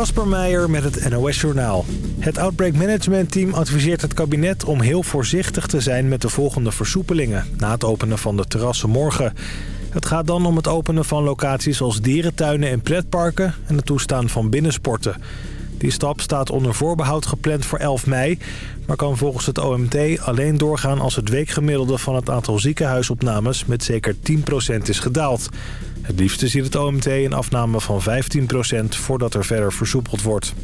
Kasper Meijer met het NOS Journaal. Het Outbreak Management Team adviseert het kabinet om heel voorzichtig te zijn met de volgende versoepelingen... na het openen van de terrassen morgen. Het gaat dan om het openen van locaties als dierentuinen en pretparken... en het toestaan van binnensporten. Die stap staat onder voorbehoud gepland voor 11 mei... maar kan volgens het OMT alleen doorgaan als het weekgemiddelde van het aantal ziekenhuisopnames... met zeker 10% is gedaald. Het liefste ziet het OMT een afname van 15% voordat er verder versoepeld wordt.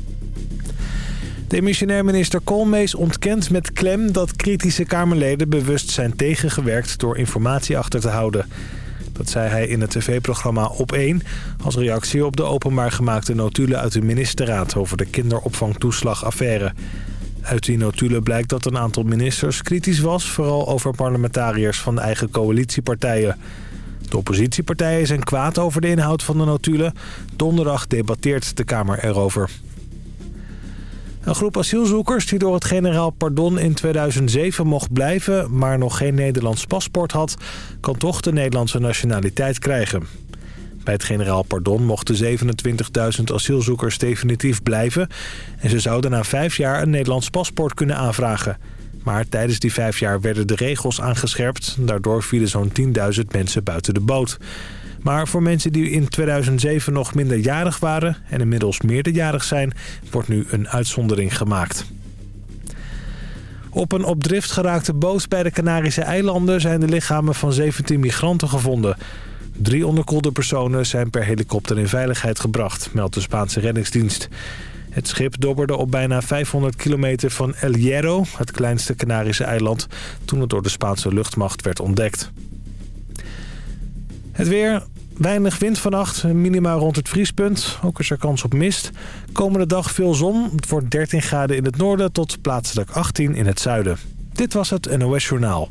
De missionair minister Koolmees ontkent met klem dat kritische Kamerleden bewust zijn tegengewerkt door informatie achter te houden. Dat zei hij in het tv-programma Op1 als reactie op de openbaar gemaakte notulen uit de ministerraad over de kinderopvangtoeslagaffaire. Uit die notulen blijkt dat een aantal ministers kritisch was, vooral over parlementariërs van de eigen coalitiepartijen. De oppositiepartijen zijn kwaad over de inhoud van de notulen. Donderdag debatteert de Kamer erover. Een groep asielzoekers die door het generaal pardon in 2007 mocht blijven... maar nog geen Nederlands paspoort had, kan toch de Nederlandse nationaliteit krijgen. Bij het generaal pardon mochten 27.000 asielzoekers definitief blijven... en ze zouden na vijf jaar een Nederlands paspoort kunnen aanvragen... Maar tijdens die vijf jaar werden de regels aangescherpt. Daardoor vielen zo'n 10.000 mensen buiten de boot. Maar voor mensen die in 2007 nog minderjarig waren en inmiddels meerderjarig zijn... wordt nu een uitzondering gemaakt. Op een op drift geraakte boot bij de Canarische eilanden zijn de lichamen van 17 migranten gevonden. Drie onderkoelde personen zijn per helikopter in veiligheid gebracht, meldt de Spaanse reddingsdienst. Het schip dobberde op bijna 500 kilometer van El Hierro, het kleinste Canarische eiland, toen het door de Spaanse luchtmacht werd ontdekt. Het weer, weinig wind vannacht, minimaal rond het vriespunt. Ook is er kans op mist. Komende dag veel zon, het wordt 13 graden in het noorden tot plaatselijk 18 in het zuiden. Dit was het NOS Journaal.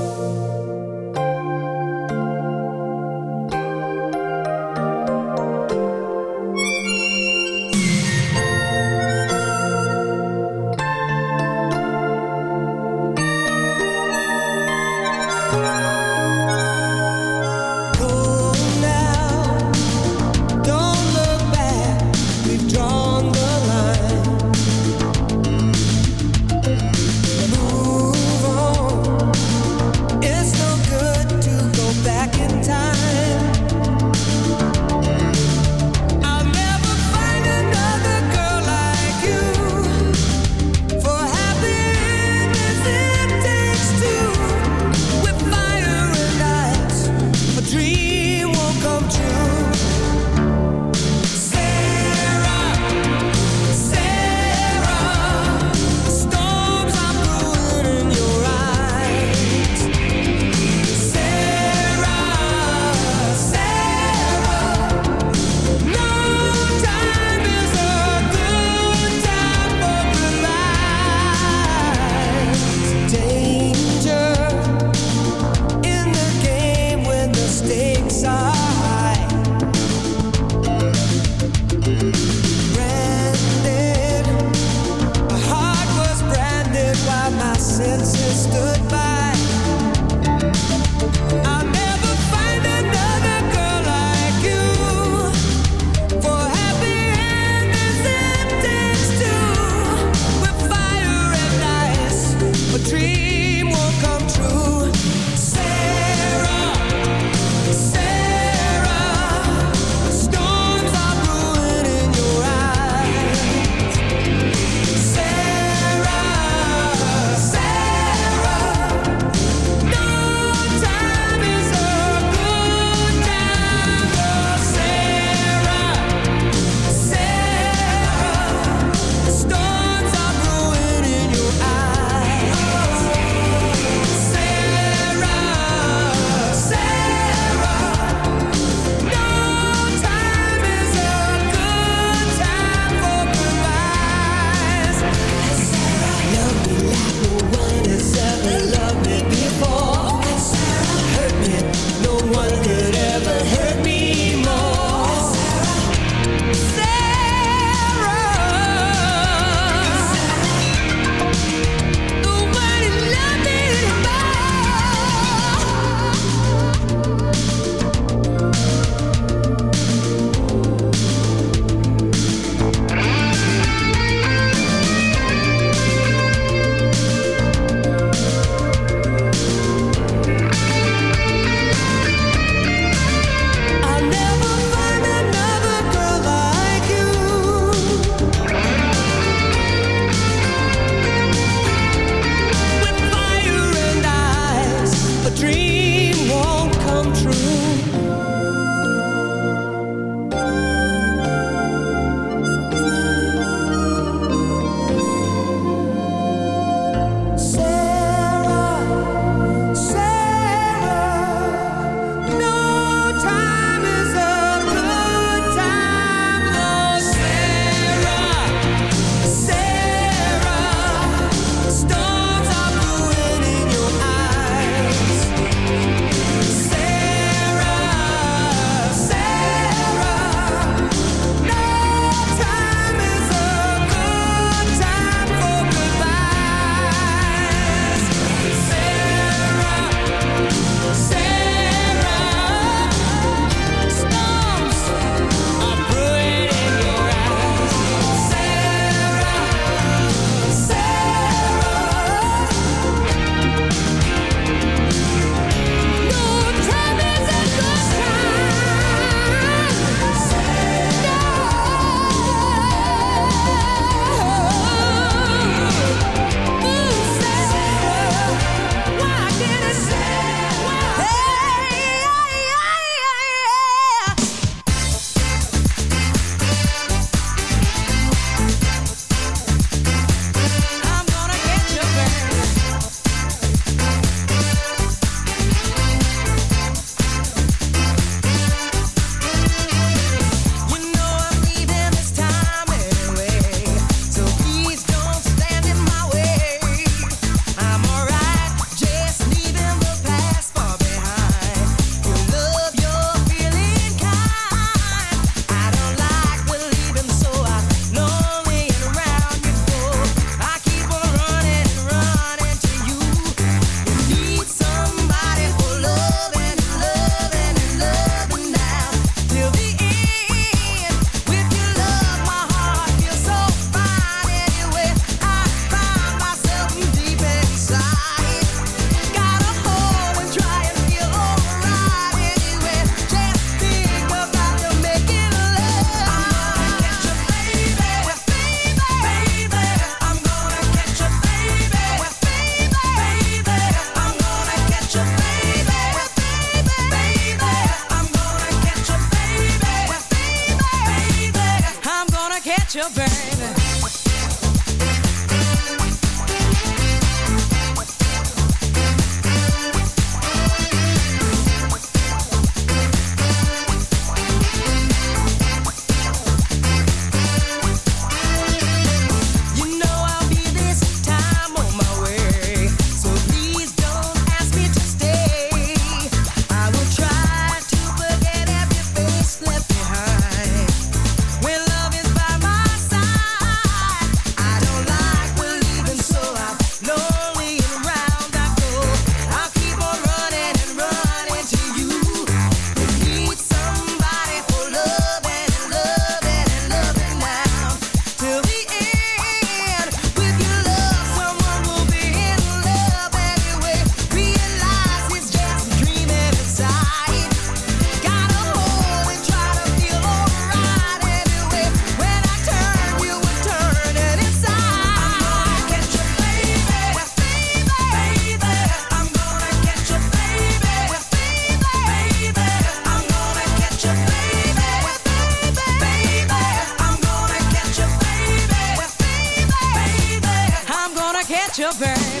your bird.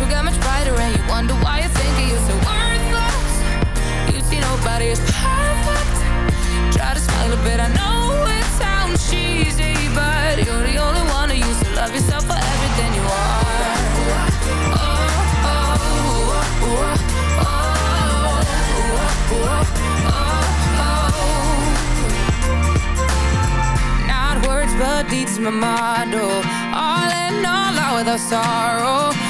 will get much brighter and you wonder why you think you're so worthless. You see nobody is perfect. Try to smile a bit, I know it sounds cheesy But you're the only one who used to love yourself for everything you are. Oh, oh, oh, but deeds my motto oh. All in all out with a sorrow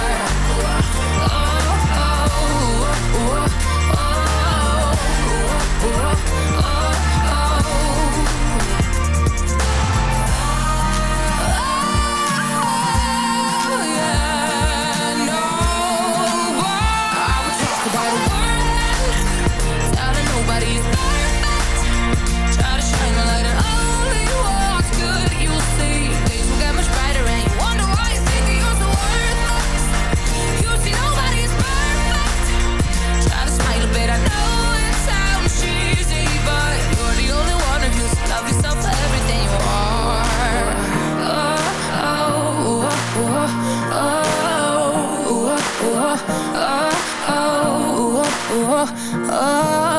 oh, oh.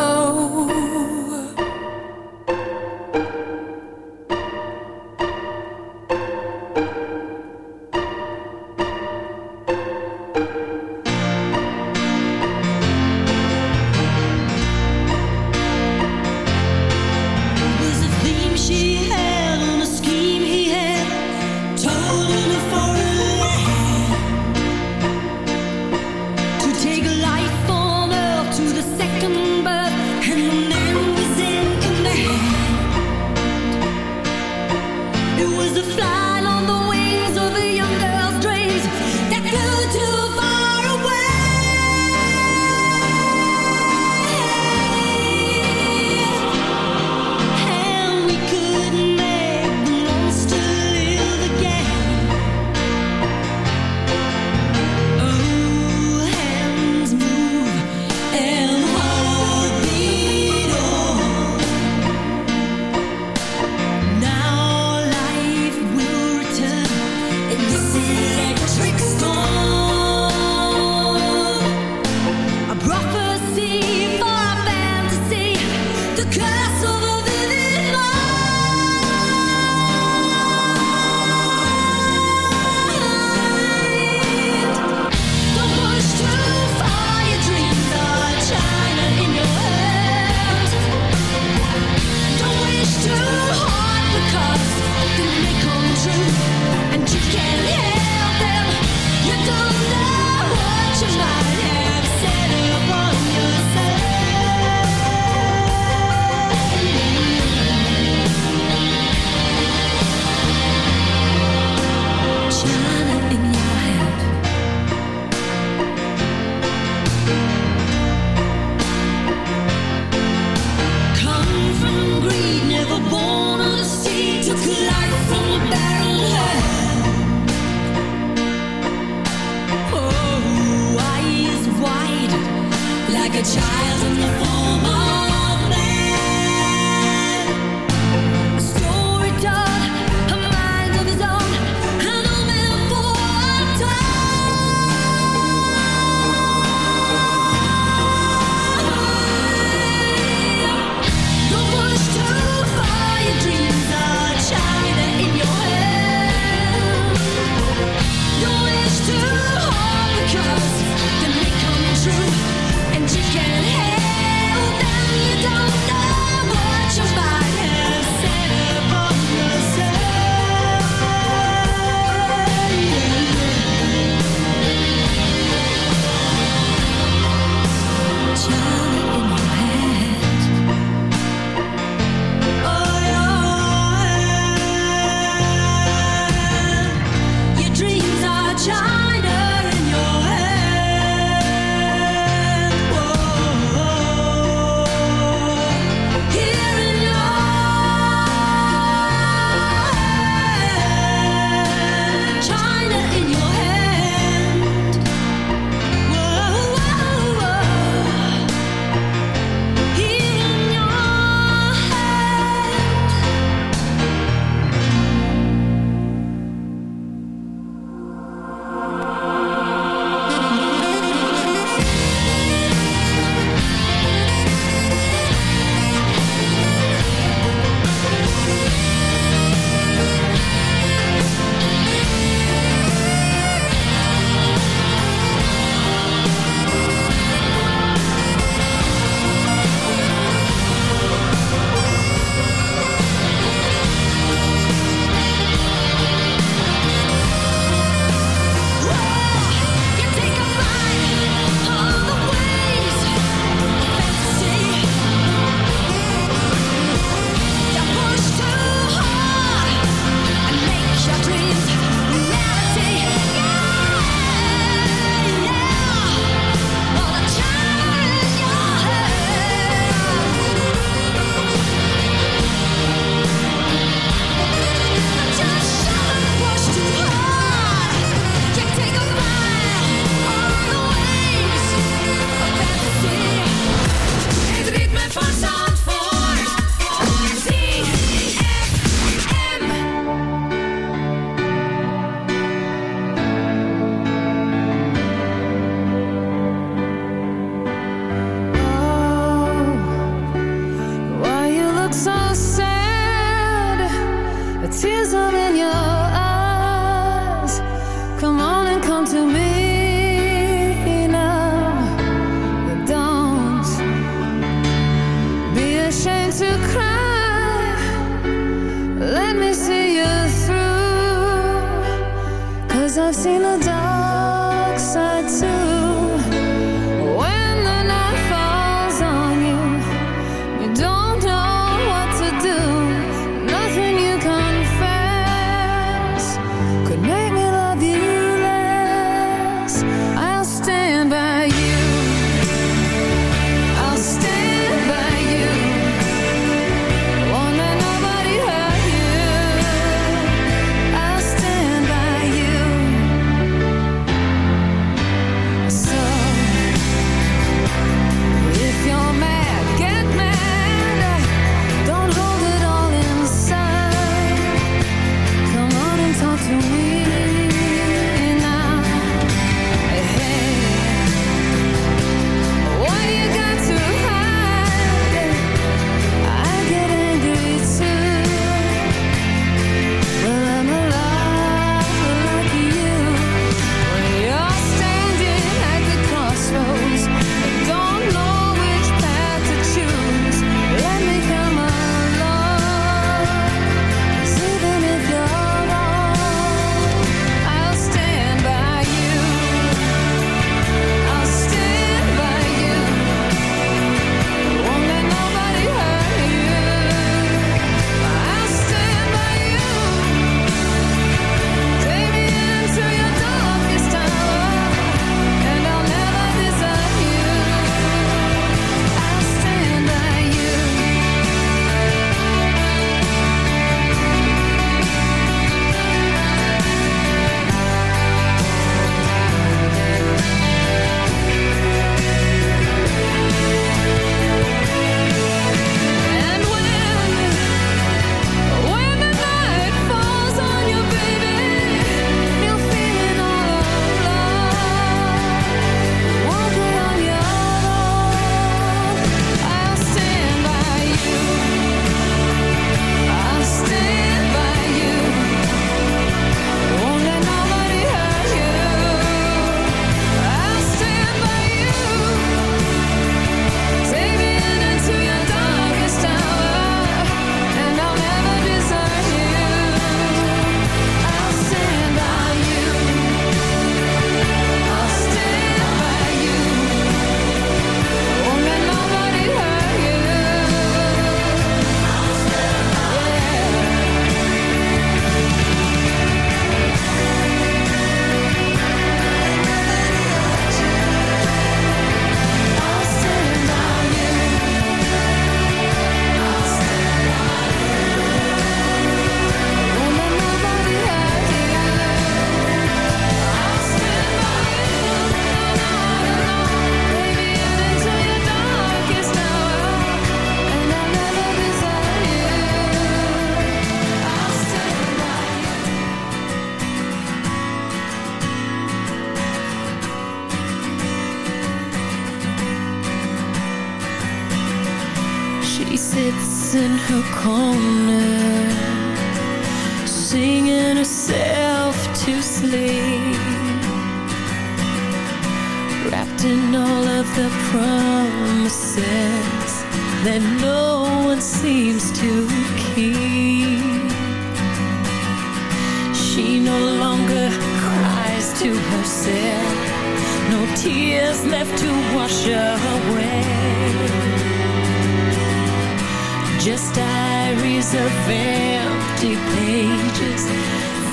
just diaries of empty pages.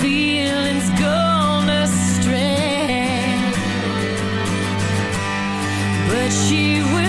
Feelings gone astray. But she will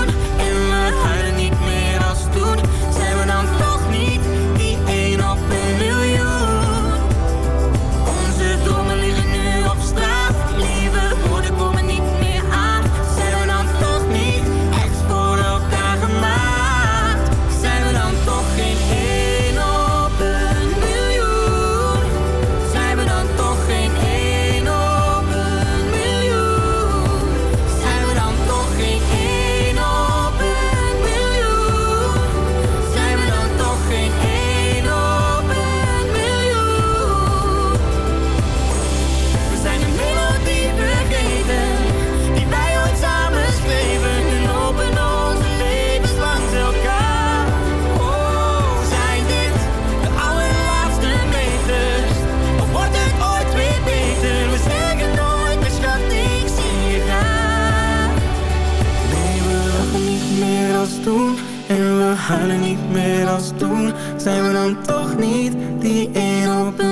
Huilen niet meer als toen. Zijn we dan toch niet die één op een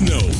Snow.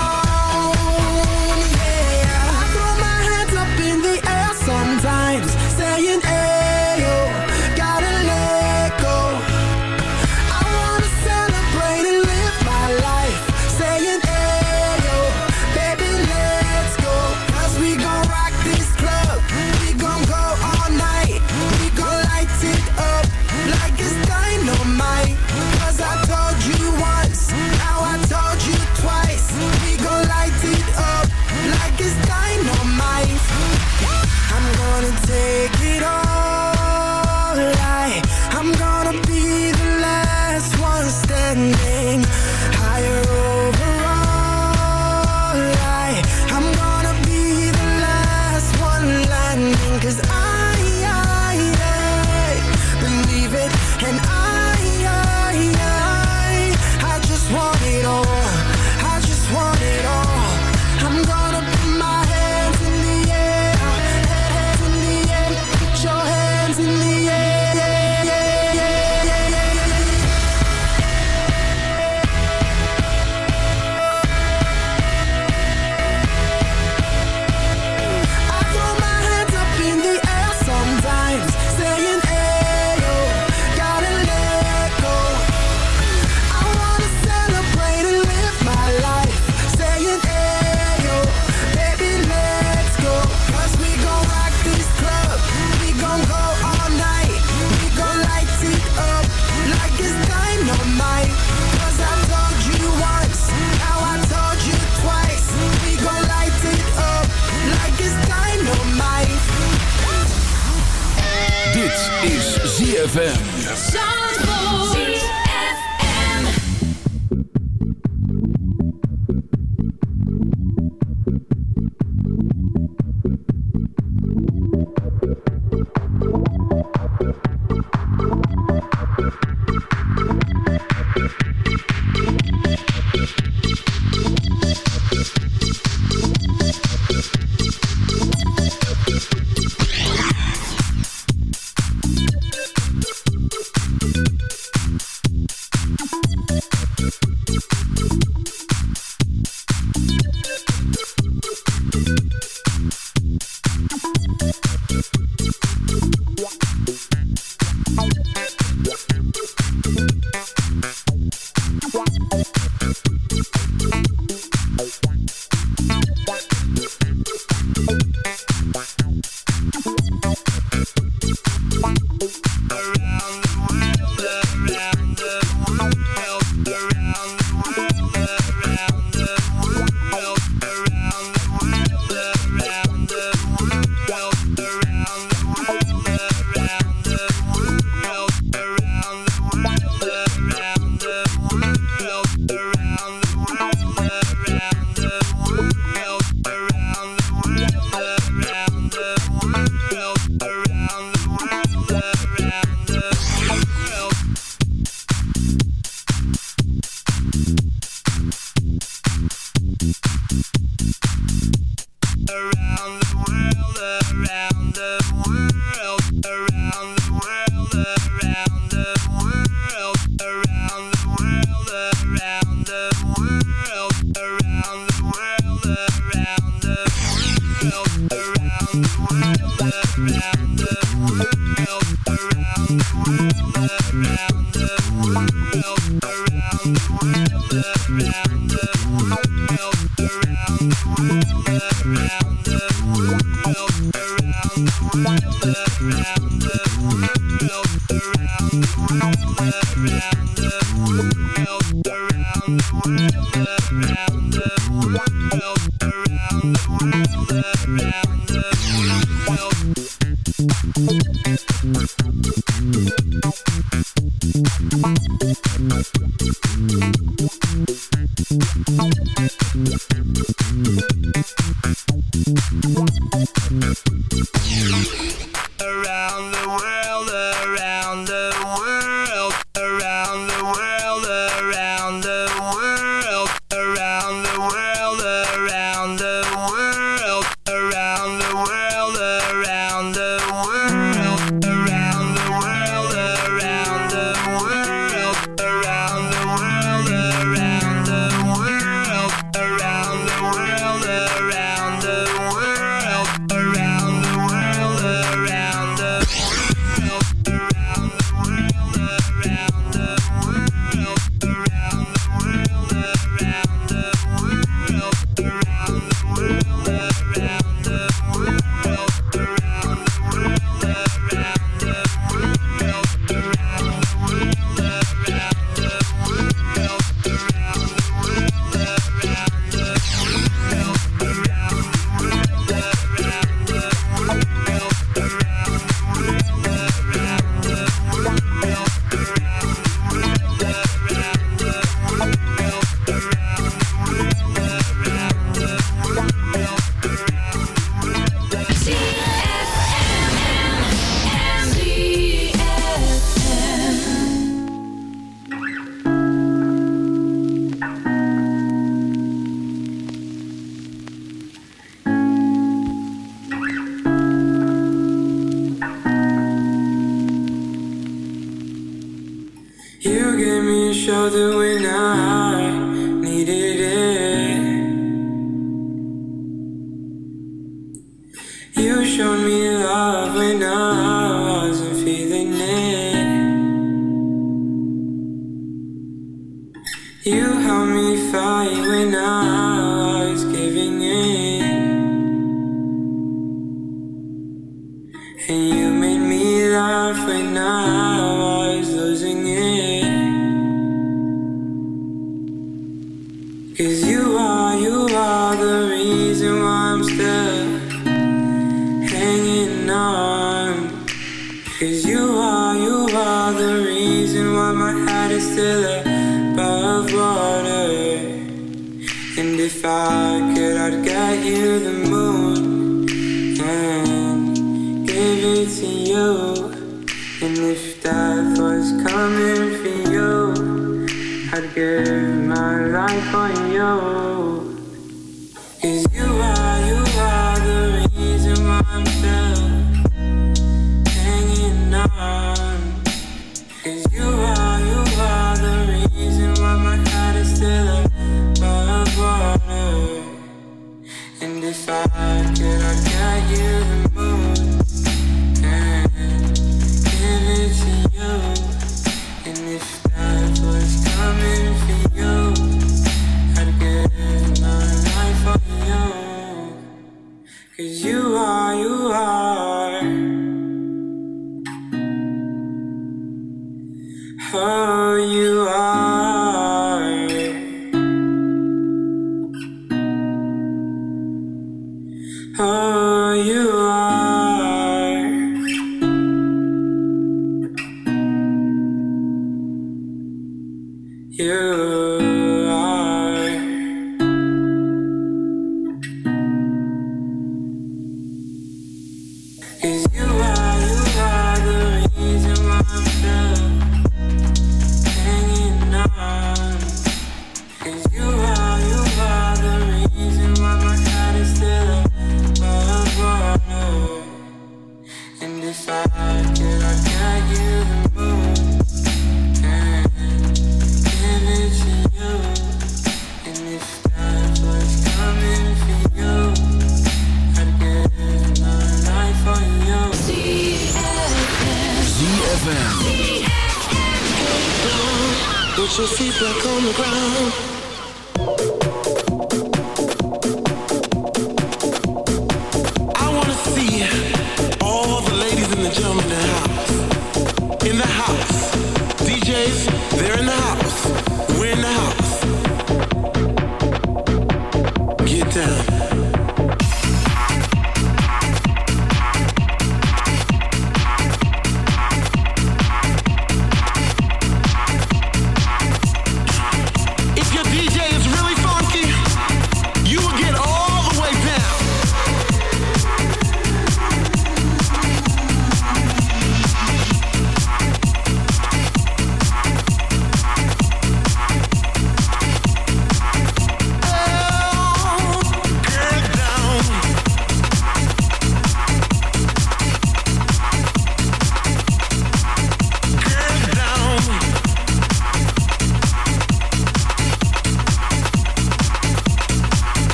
around the world, around the world. The way. we how you. are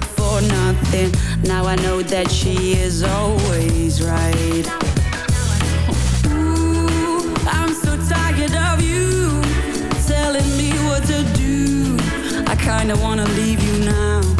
good for nothing. Now I know that she is always right. Ooh, I'm so tired of you telling me what to do. I kinda wanna leave you now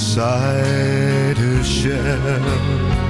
Side to shell.